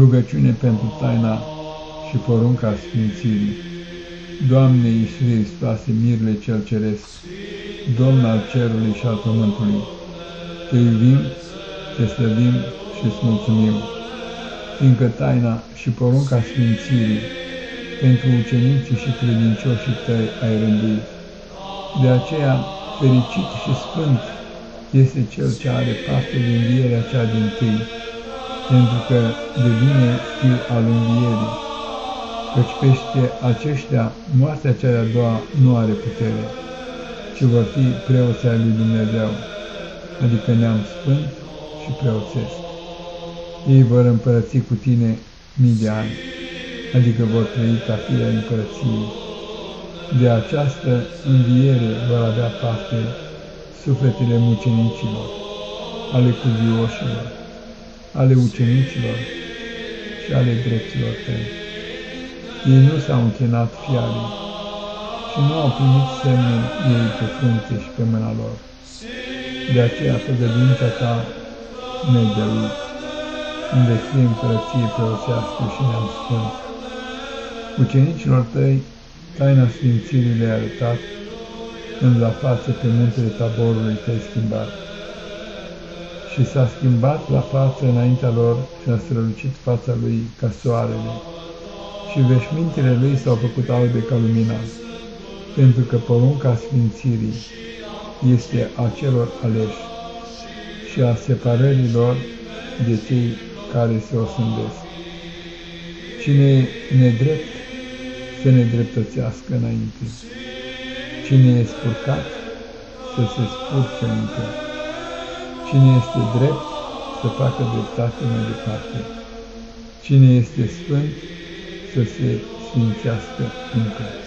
Rugăciune pentru taina și porunca Sfințirii. Doamne Iisuse Hristoase, mirle cel ceresc, Domn al cerului și al pământului, Te iubim, Te slăbim și îți mulțumim, fiindcă taina și porunca Sfințirii pentru ucenicii și credincioșii Tăi ai rânduit. De aceea, fericit și sfânt este cel ce are parte din învierea cea din tâi, pentru că devine fiu al învierii, căci peste aceștia moartea cea de-a doua nu are putere, ci vor fi preoții al lui Dumnezeu, adică neam sfânt și preoțesc. Ei vor împărăți cu tine mii de ani, adică vor trăi ca fii ai împărăției. De această înviere vor avea parte sufletele mucenicilor, ale cuvioșilor, ale ucenicilor și ale dreptilor tăi. Ei nu s-au închinat fiarei și nu au primit semnul ei pe frunte și pe mâna lor. De aceea făgăduința ta ne-ai dăruit, unde fie împărăție preosească și neam sfânt. Ucenicilor tăi, taina Sfințirii le-ai arătat, când la față pe muntele taborului te-ai schimbat și s-a schimbat la față înaintea lor și a strălucit fața lui ca soarele, și veșmintele lui s-au făcut albe ca lumina, pentru că porunca sfințirii este a celor aleși și a separării lor de cei care se osândesc. Cine e nedrept, să ne dreptățească înainte. Cine e spurcat, să se spurce încă. Cine este drept, să facă dreptate mai departe. Cine este sfânt, să se sfințească încă.